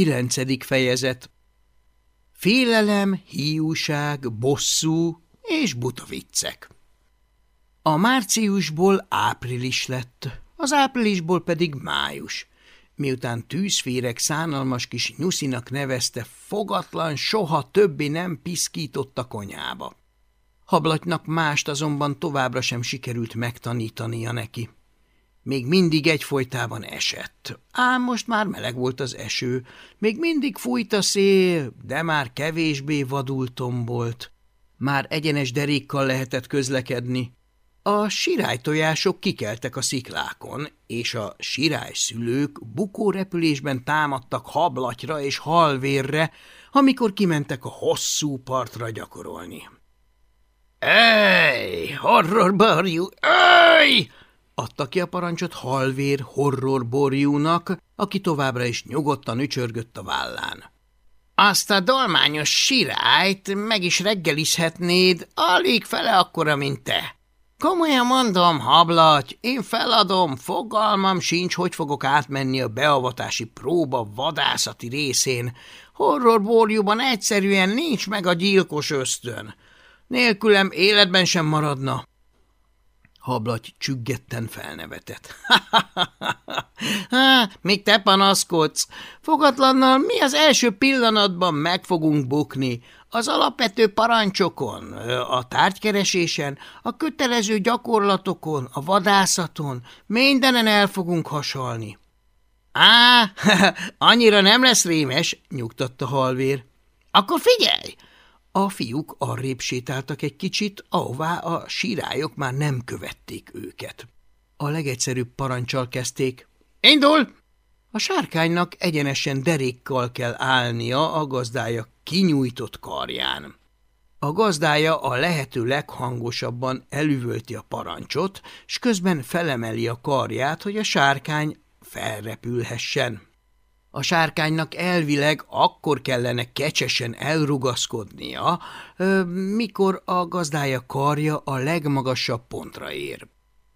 Kilencedik fejezet Félelem, hiúság, bosszú és buta A márciusból április lett, az áprilisból pedig május, miután tűzférek szánalmas kis nyuszinak nevezte, fogatlan soha többi nem piszkított a konyába. Hablatnak mást azonban továbbra sem sikerült megtanítania neki. Még mindig egyfolytában esett. Ám most már meleg volt az eső, még mindig fújt a szél, de már kevésbé vadul tombolt. Már egyenes derékkal lehetett közlekedni. A sirálytojások kikeltek a sziklákon, és a sirály szülők bukórepülésben támadtak hablatyra és halvérre, amikor kimentek a hosszú partra gyakorolni. – Ej, horrorbarjú, ej! Adta ki a parancsot halvér horrorborjúnak, aki továbbra is nyugodtan ücsörgött a vállán. Azt a dolmányos sirályt meg is reggelizhetnéd, alig fele akkora, mint te. Komolyan mondom, hablaty, én feladom, fogalmam sincs, hogy fogok átmenni a beavatási próba vadászati részén. Horrorborjúban egyszerűen nincs meg a gyilkos ösztön. Nélkülem életben sem maradna. Hablaty csüggetten felnevetett. Há, még te panaszkodsz. Fogatlannal mi az első pillanatban meg fogunk bukni. Az alapvető parancsokon, a tárgykeresésen, a kötelező gyakorlatokon, a vadászaton, mindenen el fogunk hasalni. Á, annyira nem lesz rémes, nyugtatta halvér. Akkor figyelj! A fiúk arrébb sétáltak egy kicsit, ahová a sirályok már nem követték őket. A legegyszerűbb parancsal kezdték. – Indul! A sárkánynak egyenesen derékkal kell állnia a gazdája kinyújtott karján. A gazdája a lehető leghangosabban elüvölti a parancsot, s közben felemeli a karját, hogy a sárkány felrepülhessen. A sárkánynak elvileg akkor kellene kecsesen elrugaszkodnia, mikor a gazdája karja a legmagasabb pontra ér.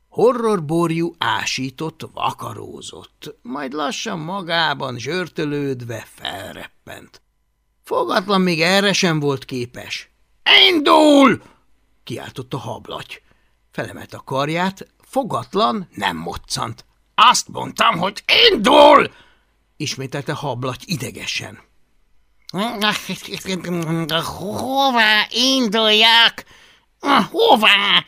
Horrorborjú ásított, vakarózott, majd lassan magában zsörtölődve felreppent. Fogatlan még erre sem volt képes. – Indul! – kiáltott a hablaty. Felemelt a karját, fogatlan nem moccant. – Azt mondtam, hogy indul! – ismételte hablaty idegesen. Hová induljak? Hová?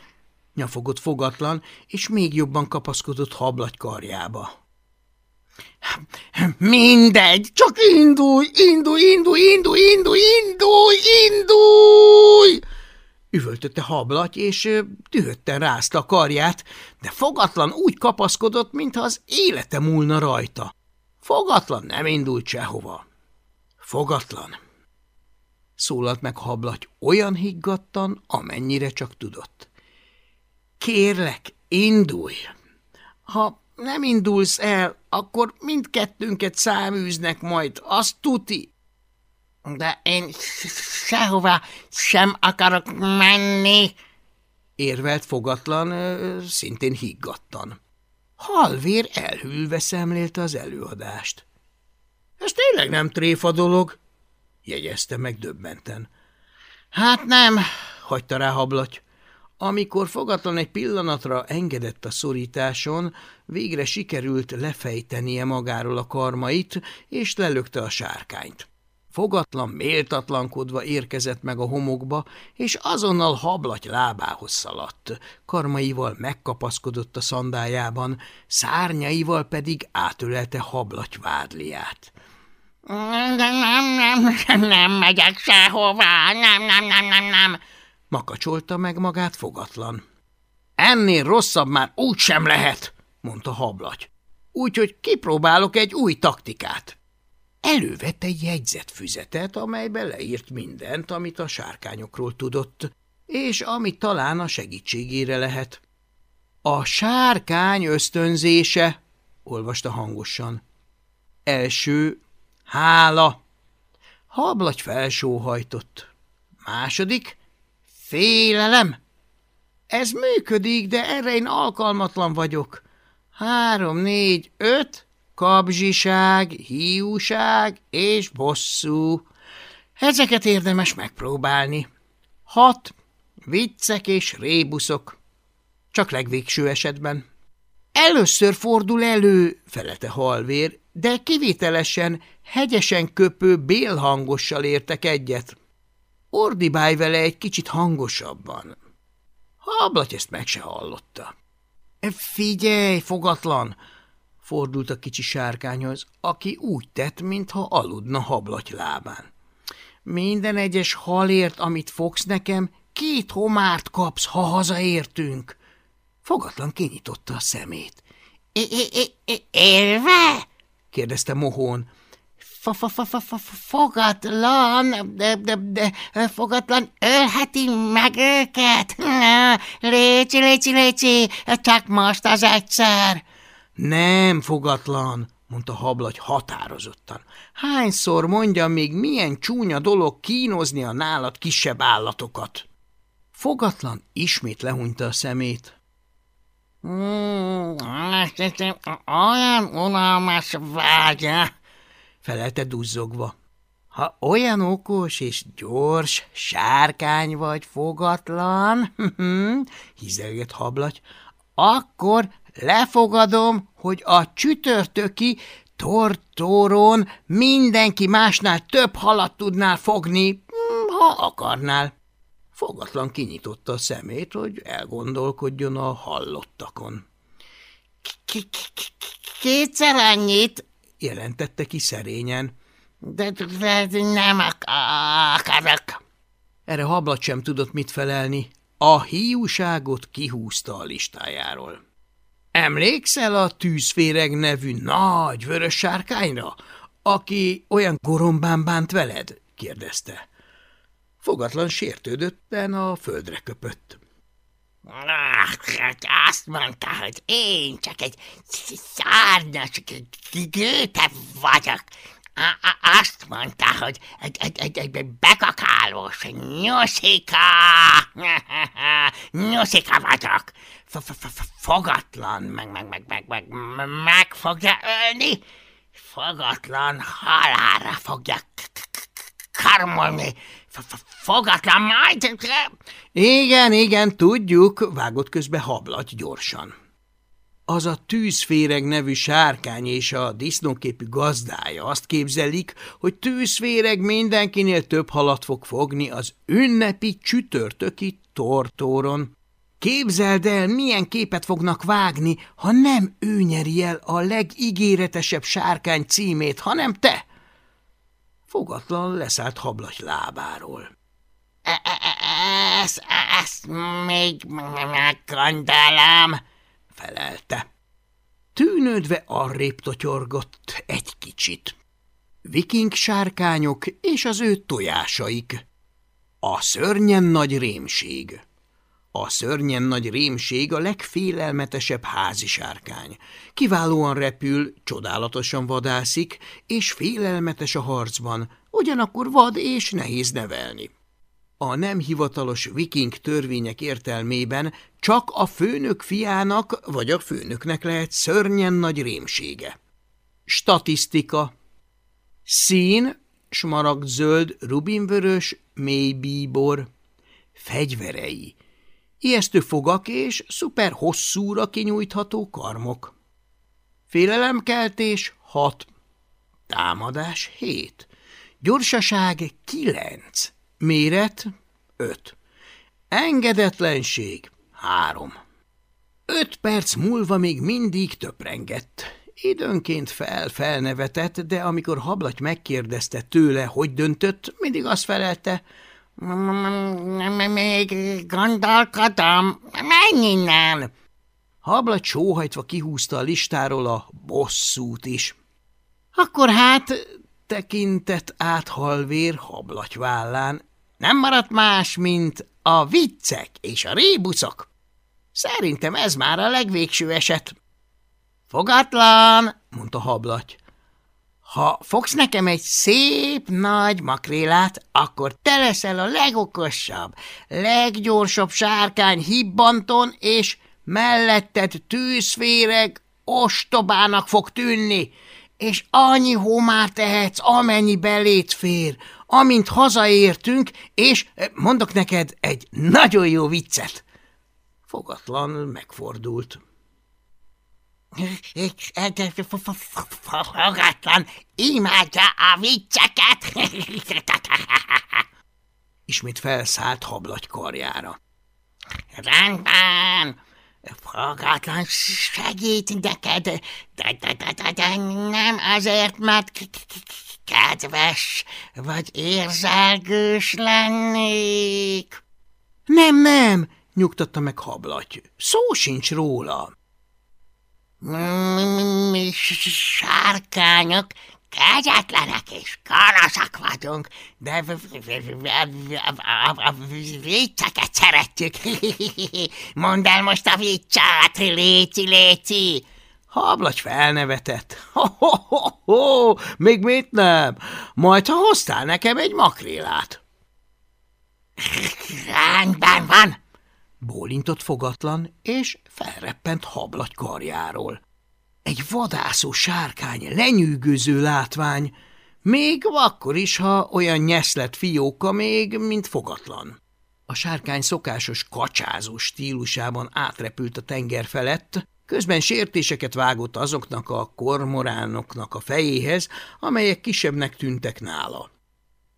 nyafogott fogatlan, és még jobban kapaszkodott hablaty karjába. Mindegy, csak indulj, indulj, indulj, indulj, indulj, indulj, indulj! Üvöltötte hablaty, és dühötten rázta a karját, de fogatlan úgy kapaszkodott, mintha az élete múlna rajta. Fogatlan nem indult sehova. Fogatlan. Szólalt meg hablaty olyan higgadtan, amennyire csak tudott. Kérlek, indulj! Ha nem indulsz el, akkor mindkettőnket száműznek majd, azt tuti. De én sehova sem akarok menni, érvelt fogatlan, szintén higgadtan. Halvér elhűlve szemlélte az előadást. – Ez tényleg nem tréfa dolog? – jegyezte meg döbbenten. – Hát nem – hagyta rá hablaty. Amikor fogatlan egy pillanatra engedett a szorításon, végre sikerült lefejtenie magáról a karmait, és lelökte a sárkányt. Fogatlan méltatlankodva érkezett meg a homokba, és azonnal hablaty lábához szaladt. Karmaival megkapaszkodott a szandájában, szárnyaival pedig átölelte hablaty vádliát. Nem, nem, nem, megyek sehová, nem, nem, nem, nem, nem, makacsolta meg magát fogatlan. Ennél rosszabb már úgy sem lehet, mondta hablaty. Úgyhogy kipróbálok egy új taktikát. Elővett egy jegyzetfüzetet, amelybe leírt mindent, amit a sárkányokról tudott, és ami talán a segítségére lehet. A sárkány ösztönzése, olvasta hangosan. Első, hála. Hablagy felsóhajtott. Második, félelem. Ez működik, de erre én alkalmatlan vagyok. Három, négy, öt, kabzsiság, hiúság és bosszú. Ezeket érdemes megpróbálni. Hat, viccek és rébuszok. Csak legvégső esetben. Először fordul elő, felete halvér, de kivételesen, hegyesen köpő bélhangossal értek egyet. Ordibálj vele egy kicsit hangosabban. Hablaty ezt meg se hallotta. – Figyelj, fogatlan! – fordult a kicsi sárkányhoz, aki úgy tett, mintha aludna hablaty lábán. – Minden egyes halért, amit fogsz nekem, két homárt kapsz, ha hazaértünk. Fogatlan kinyitotta a szemét. – Élve? – kérdezte mohón. – Fogatlan, de, de, de fogatlan ölheti meg őket. Léci, léci, léci, csak most az egyszer. Nem, fogatlan, mondta Hablagy határozottan. Hányszor mondja még, milyen csúnya dolog kínozni a nálad kisebb állatokat? Fogatlan ismét lehúnyta a szemét. Hmm, olyan unalmas vágya, felelte duzzogva. Ha olyan okos és gyors sárkány vagy fogatlan, hizelgett hablaty, akkor lefogadom, hogy a csütörtöki tortóron mindenki másnál több halat tudnál fogni, hm, ha akarnál. Fogatlan kinyitotta a szemét, hogy elgondolkodjon a hallottakon. – Kétszer annyit, jelentette ki szerényen. De, de nem akarok. Erre hablat sem tudott mit felelni. A hiúságot kihúzta a listájáról. Emlékszel a tűzféreg nevű nagy vörös sárkányra, aki olyan gorombán bánt veled? kérdezte. Fogatlan sértődötten a földre köpött. Hát azt mondta, hogy én csak egy szárnyas gőte vagyok. Azt mondta, hogy egy, egy, egy, egy bekakálós nyuszika, nyuszika vagyok. Fogatlan, meg, meg, meg, meg, meg, meg fogja ölni, fogatlan halára fogja karmolni, fogatlan majd... Igen, igen, tudjuk, vágott közbe hablat gyorsan. Az a tűzféreg nevű sárkány és a disznóképű gazdája azt képzelik, hogy tűzféreg mindenkinél több halat fog fogni az ünnepi csütörtöki tortóron. Képzeld el, milyen képet fognak vágni, ha nem ő nyeri el a legígéretesebb sárkány címét, hanem te. Fogatlan leszállt hablaty lábáról. Ezt, ezt még meggondolom, felelte. Tűnődve arrébb totyorgott egy kicsit. Viking sárkányok és az ő tojásaik. A szörnyen nagy rémség. A szörnyen nagy rémség a legfélelmetesebb házi sárkány. Kiválóan repül, csodálatosan vadászik, és félelmetes a harcban, ugyanakkor vad és nehéz nevelni. A nem hivatalos viking törvények értelmében csak a főnök fiának vagy a főnöknek lehet szörnyen nagy rémsége. Statisztika Szín, smaragdzöld, rubinvörös, mélybíbor Fegyverei ijesztő fogak és szuper hosszúra kinyújtható karmok. Félelemkeltés 6. Támadás 7. Gyorsaság 9. Méret 5. Engedetlenség 3. Öt perc múlva még mindig töprengett. Időnként fel-felnevetett, de amikor hablaty megkérdezte tőle, hogy döntött, mindig azt felelte, még gondolkodom, menj innen! Hablaty sóhajtva kihúzta a listáról a bosszút is. Akkor hát tekintett áthalvér hablaty vállán. Nem maradt más, mint a viccek és a rébuszok. Szerintem ez már a legvégső eset. Fogatlan, mondta hablaty. Ha fogsz nekem egy szép nagy makrélát, akkor te leszel a legokosabb, leggyorsabb sárkány hibbanton, és melletted tűzféreg, ostobának fog tűnni, és annyi homár tehetsz, amennyi belét fér, amint hazaértünk, és mondok neked egy nagyon jó viccet. Fogatlan megfordult. Fogatlan imádja a vicceket. Ismét felszállt hablagy karjára. Rendben, fogatlan segít neked, de, de, de, de, de nem azért, mert kedves vagy érzelgős lennék. Nem, nem, nyugtatta meg hablaty. Szó sincs róla. Mi sárkányok kegyetlenek és karaszak vagyunk, de a vicceket szeretjük. Mondd el most a viccát, léci, léci. Hablagy felnevetett. Ho-ho-ho-ho, még mit nem? Majd, ha hoztál nekem egy makrélát. Rendben van, Bólintott fogatlan, és felreppent hablagy karjáról. Egy vadászó sárkány, lenyűgöző látvány, még akkor is, ha olyan nyeszlet fióka még, mint fogatlan. A sárkány szokásos kacsázó stílusában átrepült a tenger felett, közben sértéseket vágott azoknak a kormoránoknak a fejéhez, amelyek kisebbnek tűntek nála.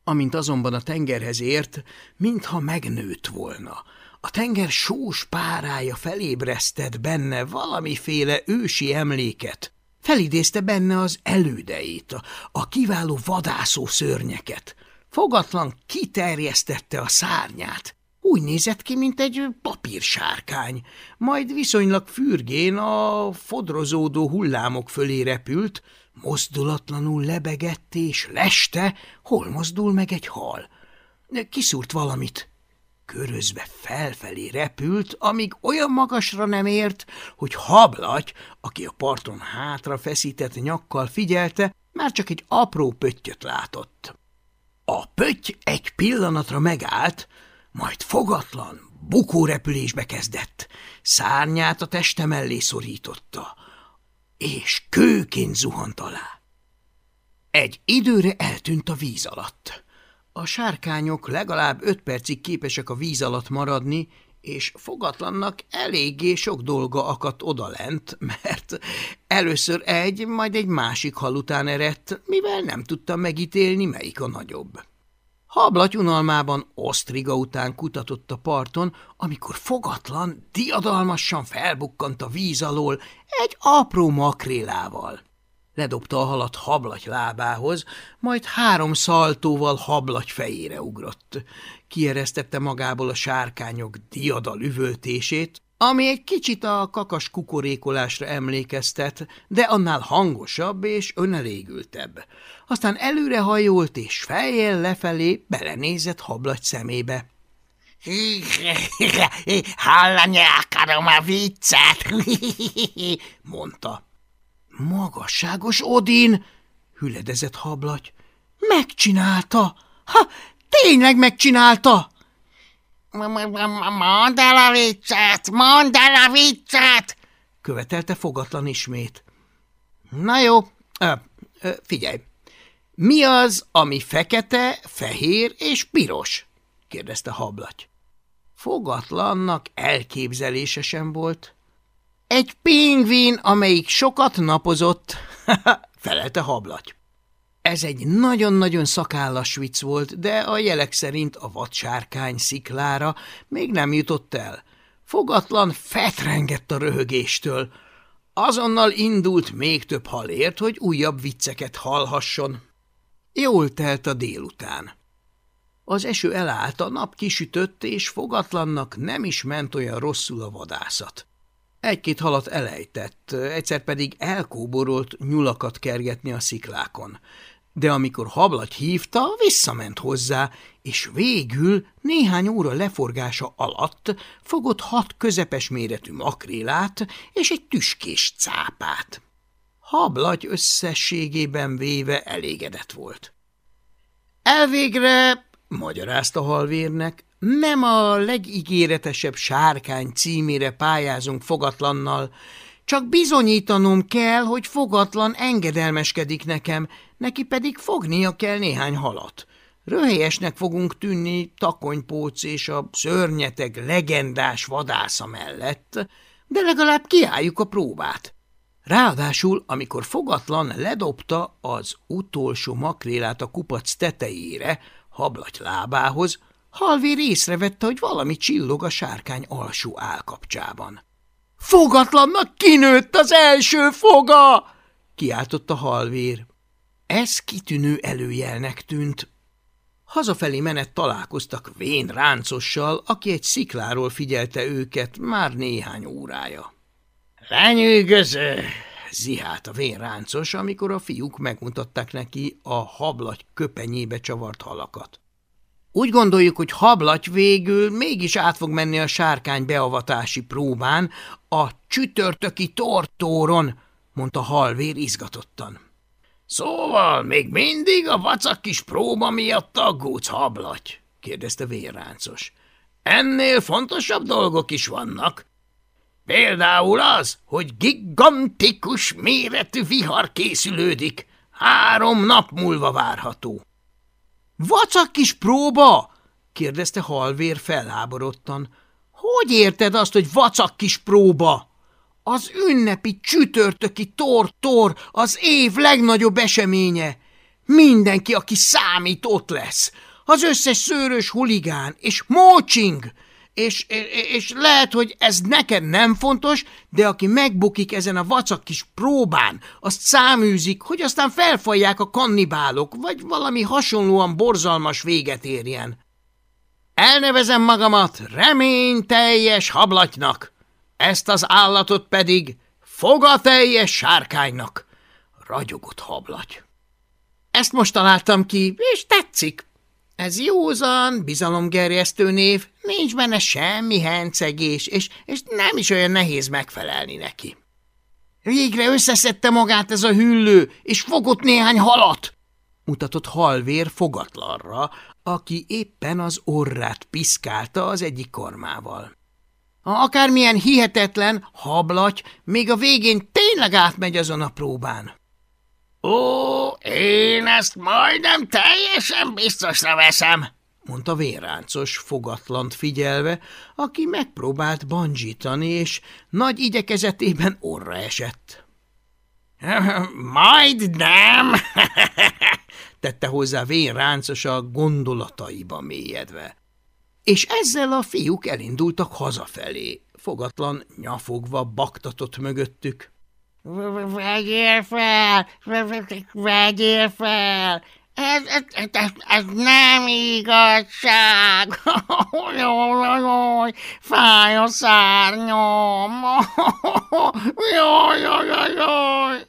Amint azonban a tengerhez ért, mintha megnőtt volna – a tenger sós párája felébresztett benne valamiféle ősi emléket. Felidézte benne az elődeit, a, kiváló vadászó szörnyeket. Fogatlan kiterjesztette a szárnyát. Úgy nézett ki, mint egy papírsárkány, majd viszonylag fürgén a fodrozódó hullámok fölé repült, mozdulatlanul lebegett és leste, hol mozdul meg egy hal. Kiszúrt valamit, körözve felfelé repült, amíg olyan magasra nem ért, hogy hablaty, aki a parton hátra feszített nyakkal figyelte, már csak egy apró pöttyöt látott. A pötty egy pillanatra megállt, majd fogatlan, bukórepülésbe kezdett, szárnyát a teste mellé szorította, és kőként zuhant alá. Egy időre eltűnt a víz alatt. A sárkányok legalább öt percig képesek a víz alatt maradni, és fogatlannak eléggé sok dolga akadt odalent, mert először egy, majd egy másik hal után eredt, mivel nem tudta megítélni, melyik a nagyobb. Hablaty unalmában osztriga után kutatott a parton, amikor fogatlan, diadalmasan felbukkant a víz alól egy apró makrélával ledobta a halat hablaty lábához, majd három szaltóval hablaty fejére ugrott. Kieresztette magából a sárkányok diadal üvöltését, ami egy kicsit a kakas kukorékolásra emlékeztet, de annál hangosabb és önelégültebb. Aztán előre hajolt és fejjel lefelé belenézett hablaty szemébe. – Hallani akarom a viccet! – mondta. Magasságos Odin, hüledezett hablaty. Megcsinálta! Ha, tényleg megcsinálta! Mondd el a viccet! Mondd el a viccet! követelte fogatlan ismét. Na jó, ö, ö, figyelj. Mi az, ami fekete, fehér és piros? kérdezte hablaty. Fogatlannak elképzelése sem volt. Egy pingvin, amelyik sokat napozott, felelte hablaty. Ez egy nagyon-nagyon szakállas vicc volt, de a jelek szerint a vadsárkány sziklára még nem jutott el. Fogatlan fetrengett a röhögéstől. Azonnal indult még több halért, hogy újabb vicceket hallhasson. Jól telt a délután. Az eső elállt, a nap kisütött, és fogatlannak nem is ment olyan rosszul a vadászat. Egy-két halat elejtett, egyszer pedig elkóborolt nyulakat kergetni a sziklákon. De amikor hablaty hívta, visszament hozzá, és végül néhány óra leforgása alatt fogott hat közepes méretű makrélát és egy tüskés cápát. Hablaty összességében véve elégedett volt. Elvégre, magyarázta halvérnek, nem a legígéretesebb sárkány címére pályázunk fogatlannal, Csak bizonyítanom kell, hogy fogatlan engedelmeskedik nekem, neki pedig fognia kell néhány halat. Röhelyesnek fogunk tűnni takonypóc és a szörnyeteg legendás vadásza mellett, de legalább kiálljuk a próbát. Ráadásul, amikor fogatlan ledobta az utolsó makrélát a kupac tetejére, hablaty lábához, halvér észrevette, hogy valami csillog a sárkány alsó állkapcsában. – Fogatlannak kinőtt az első foga! – kiáltotta halvér. Ez kitűnő előjelnek tűnt. Hazafelé menet találkoztak vén ráncossal, aki egy szikláról figyelte őket már néhány órája. – Lenyűgöző! – zihált a vén amikor a fiúk megmutatták neki a hablagy köpenyébe csavart halakat. Úgy gondoljuk, hogy hablaty végül mégis át fog menni a sárkány beavatási próbán, a csütörtöki tortóron, mondta halvér izgatottan. Szóval még mindig a vacak kis próba miatt aggódsz, hablaty? kérdezte vérráncos. Ennél fontosabb dolgok is vannak. Például az, hogy gigantikus méretű vihar készülődik. Három nap múlva várható. Vacak kis próba? kérdezte halvér felháborodtan. Hogy érted azt, hogy vacak kis próba? Az ünnepi csütörtöki tor-tor az év legnagyobb eseménye. Mindenki, aki számít, ott lesz. Az összes szőrös huligán és mócsing. És, és lehet, hogy ez neked nem fontos, de aki megbukik ezen a vacak kis próbán, azt száműzik, hogy aztán felfalják a kannibálok, vagy valami hasonlóan borzalmas véget érjen. Elnevezem magamat reményteljes hablatynak, ezt az állatot pedig fogateljes sárkánynak, ragyogott hablaty. Ezt most találtam ki, és tetszik. Ez józan, bizalomgerjesztő név, nincs benne semmi hencegés, és, és nem is olyan nehéz megfelelni neki. Végre összeszedte magát ez a hüllő, és fogott néhány halat, mutatott halvér fogatlanra, aki éppen az orrát piszkálta az egyik kormával. Akármilyen hihetetlen, hablaty, még a végén tényleg átmegy azon a próbán. Ó, én ezt majdnem teljesen biztosra veszem, mondta vérráncos fogatlant figyelve, aki megpróbált bandzsítani, és nagy igyekezetében orra esett. Majd nem, tette hozzá vérráncos a gondolataiba mélyedve. És ezzel a fiúk elindultak hazafelé, fogatlan nyafogva baktatott mögöttük. Vegyél fel! Vegyél fel! Ez, ez, ez, ez nem igazság! Jaj, fáj a szárnyom! Jaj, jaj, jaj, jaj!